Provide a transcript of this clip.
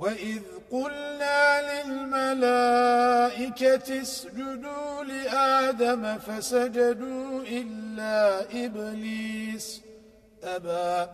وَإِذْ قُلْنَا لِلْمَلَائِكَةِ اسْجُدُوا لِآدَمَ فَسَجَدُوا إِلَّا إِبْلِيسَ أَبَى